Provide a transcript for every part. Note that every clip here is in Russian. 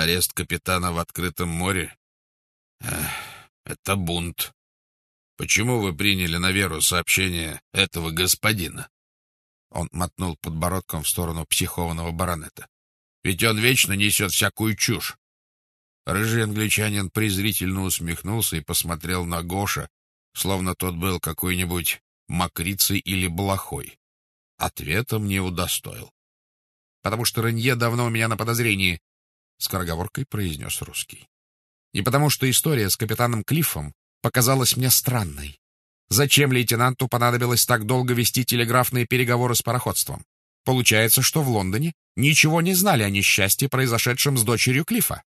Арест капитана в открытом море? Эх, это бунт. Почему вы приняли на веру сообщение этого господина? Он мотнул подбородком в сторону психованного баронета. Ведь он вечно несет всякую чушь. Рыжий англичанин презрительно усмехнулся и посмотрел на Гоша, словно тот был какой-нибудь мокрицей или блохой. Ответом не удостоил. — Потому что Ренье давно у меня на подозрении, — скороговоркой произнес русский. — И потому что история с капитаном Клиффом показалась мне странной. Зачем лейтенанту понадобилось так долго вести телеграфные переговоры с пароходством? Получается, что в Лондоне ничего не знали о несчастье, произошедшем с дочерью Клифа.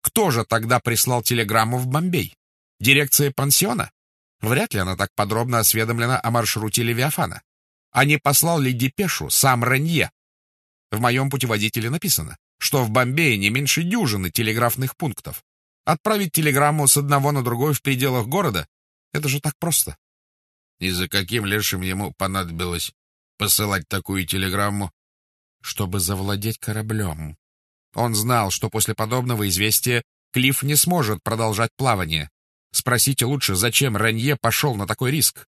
Кто же тогда прислал телеграмму в Бомбей? Дирекция пансиона? Вряд ли она так подробно осведомлена о маршруте Левиафана. А не послал ли депешу сам Ранье? В моем путеводителе написано, что в Бомбее не меньше дюжины телеграфных пунктов. Отправить телеграмму с одного на другой в пределах города — это же так просто. И за каким лешим ему понадобилось посылать такую телеграмму? Чтобы завладеть кораблем. Он знал, что после подобного известия Клифф не сможет продолжать плавание. Спросите лучше, зачем Ранье пошел на такой риск?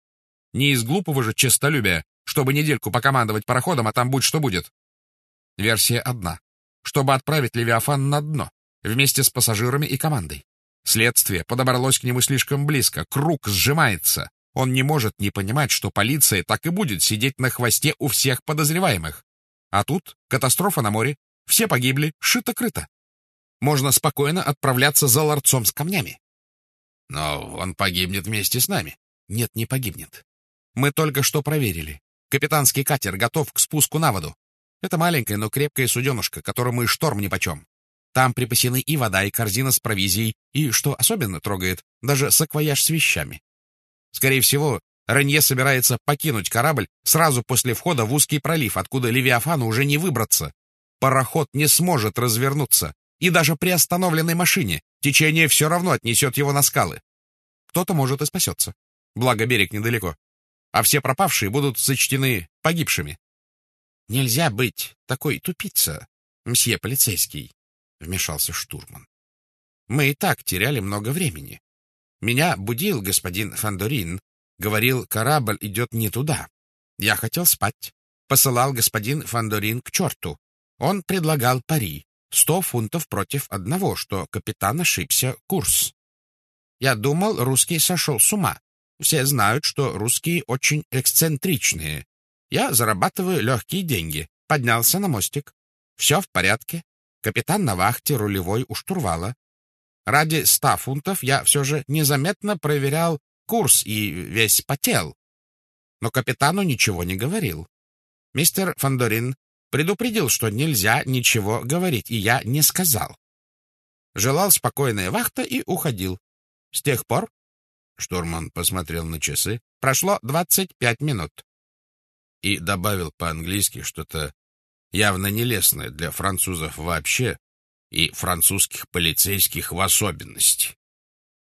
Не из глупого же честолюбия, чтобы недельку покомандовать пароходом, а там будь что будет. Версия одна. Чтобы отправить Левиафан на дно, вместе с пассажирами и командой. Следствие подобралось к нему слишком близко, круг сжимается. Он не может не понимать, что полиция так и будет сидеть на хвосте у всех подозреваемых. А тут катастрофа на море, все погибли, шито-крыто. Можно спокойно отправляться за ларцом с камнями. Но он погибнет вместе с нами. Нет, не погибнет. Мы только что проверили. Капитанский катер готов к спуску на воду. Это маленькая, но крепкая суденушка, которому и шторм нипочем. Там припасены и вода, и корзина с провизией, и, что особенно трогает, даже саквояж с вещами. Скорее всего, Ранье собирается покинуть корабль сразу после входа в узкий пролив, откуда Левиафану уже не выбраться. Пароход не сможет развернуться, и даже при остановленной машине течение все равно отнесет его на скалы. Кто-то, может, и спасется. Благо, берег недалеко. А все пропавшие будут сочтены погибшими. — Нельзя быть такой тупица, мсье полицейский, — вмешался штурман. — Мы и так теряли много времени. Меня будил господин Фандорин, говорил, корабль идет не туда. Я хотел спать. Посылал господин Фандорин к черту. Он предлагал пари. Сто фунтов против одного, что капитан ошибся курс. Я думал, русский сошел с ума. Все знают, что русские очень эксцентричные. Я зарабатываю легкие деньги. Поднялся на мостик. Все в порядке. Капитан на вахте, рулевой у штурвала. Ради ста фунтов я все же незаметно проверял курс и весь потел. Но капитану ничего не говорил. Мистер Фандорин предупредил, что нельзя ничего говорить, и я не сказал. Желал спокойная вахта и уходил. С тех пор... Штурман посмотрел на часы. Прошло двадцать пять минут. И добавил по-английски что-то явно нелестное для французов вообще и французских полицейских в особенности.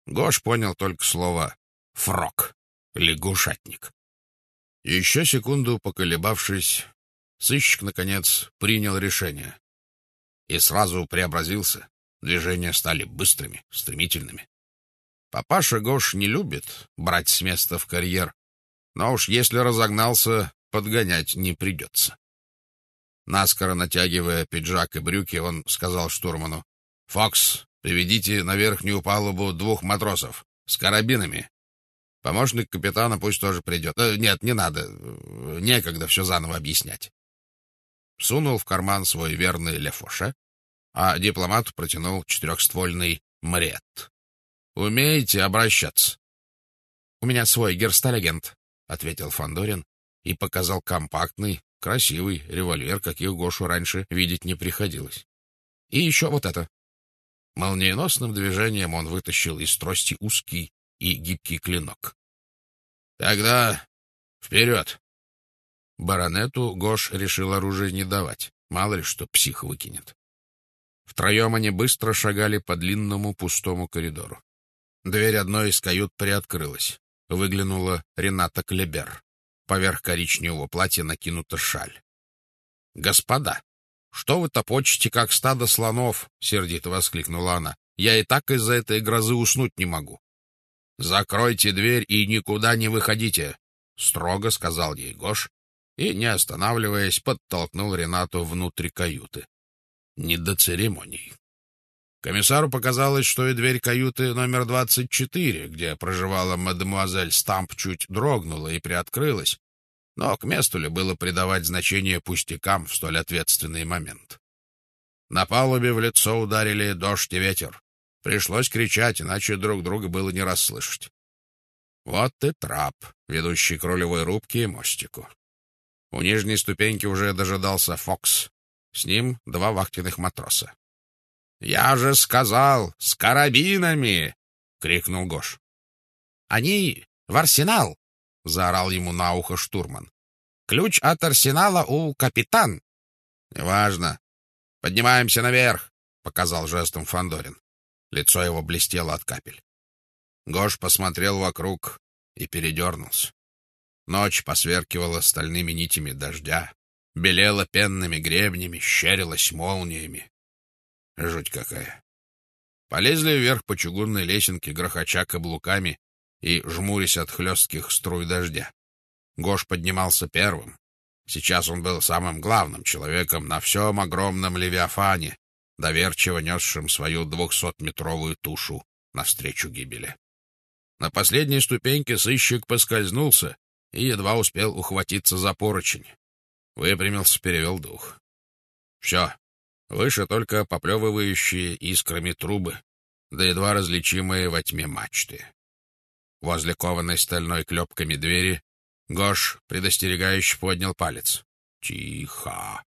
Гош понял только слово «фрок» — лягушатник. Еще секунду поколебавшись, сыщик, наконец, принял решение. И сразу преобразился. Движения стали быстрыми, стремительными. Папаша Гош не любит брать с места в карьер, но уж если разогнался, подгонять не придется. Наскоро натягивая пиджак и брюки, он сказал штурману. — Фокс, приведите на верхнюю палубу двух матросов с карабинами. Помощник капитана пусть тоже придет. Э, нет, не надо. Некогда все заново объяснять. Сунул в карман свой верный Лефоше, а дипломат протянул четырехствольный Мрет. — Умеете обращаться? — У меня свой герсталегент, — ответил Фандорин и показал компактный, Красивый револьвер, каких Гошу раньше видеть не приходилось. И еще вот это. Молниеносным движением он вытащил из трости узкий и гибкий клинок. — Тогда вперед! Баронету Гош решил оружие не давать, мало ли что псих выкинет. Втроем они быстро шагали по длинному пустому коридору. Дверь одной из кают приоткрылась. Выглянула Рената Клебер. Поверх коричневого платья накинута шаль. «Господа!» «Что вы топочете, как стадо слонов?» — сердито воскликнула она. «Я и так из-за этой грозы уснуть не могу». «Закройте дверь и никуда не выходите», — строго сказал ей Гош, и, не останавливаясь, подтолкнул Ренату внутрь каюты. Не до церемоний. Комиссару показалось, что и дверь каюты номер 24, где проживала мадемуазель Стамп, чуть дрогнула и приоткрылась, но к месту ли было придавать значение пустякам в столь ответственный момент? На палубе в лицо ударили дождь и ветер. Пришлось кричать, иначе друг друга было не расслышать. Вот и трап, ведущий к рулевой рубке и мостику. У нижней ступеньки уже дожидался Фокс. С ним два вахтенных матроса. «Я же сказал, с карабинами!» — крикнул Гош. «Они в арсенал!» — заорал ему на ухо штурман. «Ключ от арсенала у капитан». «Неважно. Поднимаемся наверх», — показал жестом Фандорин. Лицо его блестело от капель. Гош посмотрел вокруг и передернулся. Ночь посверкивала стальными нитями дождя, белела пенными гребнями, щерилась молниями. Жуть какая! Полезли вверх по чугунной лесенке, грохоча каблуками, и жмурясь от хлестких струй дождя. Гош поднимался первым. Сейчас он был самым главным человеком на всем огромном Левиафане, доверчиво несшим свою двухсотметровую тушу навстречу гибели. На последней ступеньке сыщик поскользнулся и едва успел ухватиться за поручень. Выпрямился, перевел дух. Все. Выше только поплевывающие искрами трубы, да едва различимые во тьме мачты. Возле кованой стальной клепками двери Гош предостерегающе поднял палец. Тихо.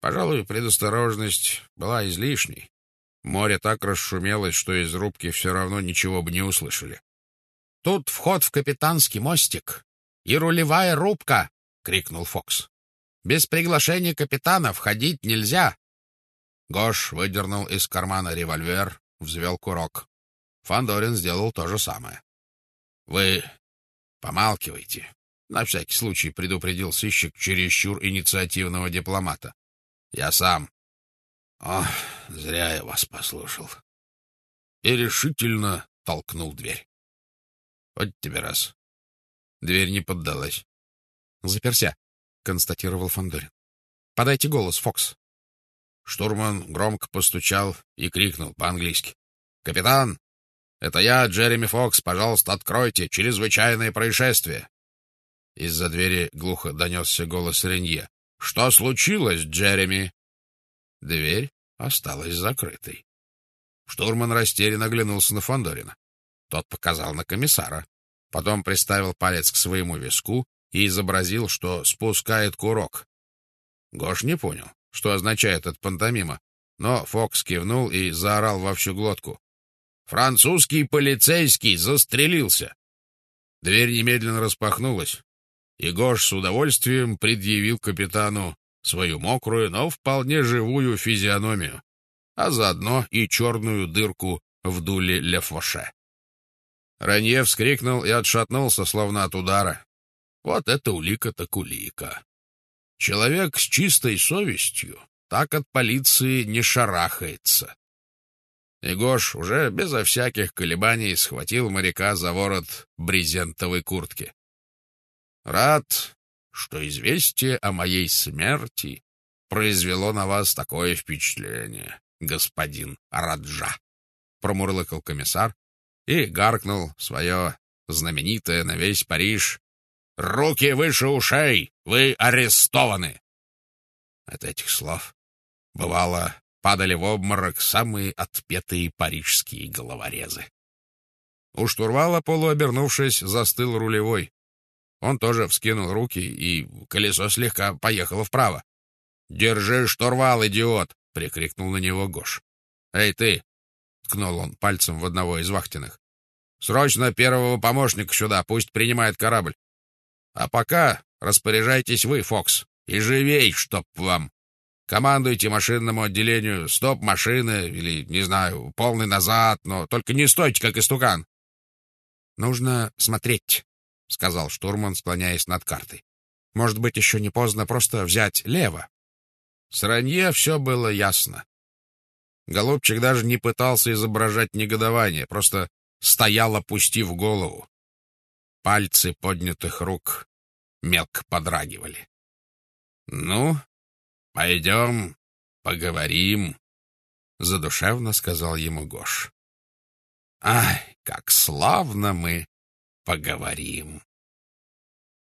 Пожалуй, предосторожность была излишней. Море так расшумелось, что из рубки все равно ничего бы не услышали. — Тут вход в капитанский мостик и рулевая рубка! — крикнул Фокс. — Без приглашения капитана входить нельзя! Гош выдернул из кармана револьвер, взвел курок. Фандорин сделал то же самое. Вы помалкивайте. На всякий случай предупредил сыщик чересчур инициативного дипломата. Я сам. О, зря я вас послушал. И решительно толкнул дверь. Вот тебе раз. Дверь не поддалась. Заперся, констатировал Фандорин. Подайте голос, Фокс. Штурман громко постучал и крикнул по-английски. «Капитан, «Это я, Джереми Фокс. Пожалуйста, откройте. Чрезвычайное происшествие». Из-за двери глухо донесся голос Ренье. «Что случилось, Джереми?» Дверь осталась закрытой. Штурман растерянно оглянулся на Фандорина. Тот показал на комиссара. Потом приставил палец к своему виску и изобразил, что спускает курок. Гош не понял, что означает этот пантомима, но Фокс кивнул и заорал во всю глотку. Французский полицейский застрелился. Дверь немедленно распахнулась, и Гош с удовольствием предъявил капитану свою мокрую, но вполне живую физиономию, а заодно и черную дырку в дуле Лефоше. Ранье вскрикнул и отшатнулся, словно от удара. Вот это улика так улика. Человек с чистой совестью так от полиции не шарахается. И Гош уже безо всяких колебаний схватил моряка за ворот брезентовой куртки. «Рад, что известие о моей смерти произвело на вас такое впечатление, господин Раджа», — промурлыкал комиссар и гаркнул свое знаменитое на весь Париж «Руки выше ушей! Вы арестованы!» От этих слов, бывало, падали в обморок самые отпетые парижские головорезы. У штурвала, полуобернувшись, застыл рулевой. Он тоже вскинул руки, и колесо слегка поехало вправо. «Держи штурвал, идиот!» — прикрикнул на него Гош. «Эй, ты!» — ткнул он пальцем в одного из вахтенных. «Срочно первого помощника сюда, пусть принимает корабль. А пока распоряжайтесь вы, Фокс, и живей, чтоб вам!» Командуйте машинному отделению, стоп машины или, не знаю, полный назад, но только не стойте, как истукан. — Нужно смотреть, — сказал штурман, склоняясь над картой. — Может быть, еще не поздно просто взять лево. С ранье все было ясно. Голубчик даже не пытался изображать негодование, просто стоял, опустив голову. Пальцы поднятых рук мелко подрагивали. — Ну, пойдем, поговорим, — задушевно сказал ему Гош. — Ай, как славно мы поговорим!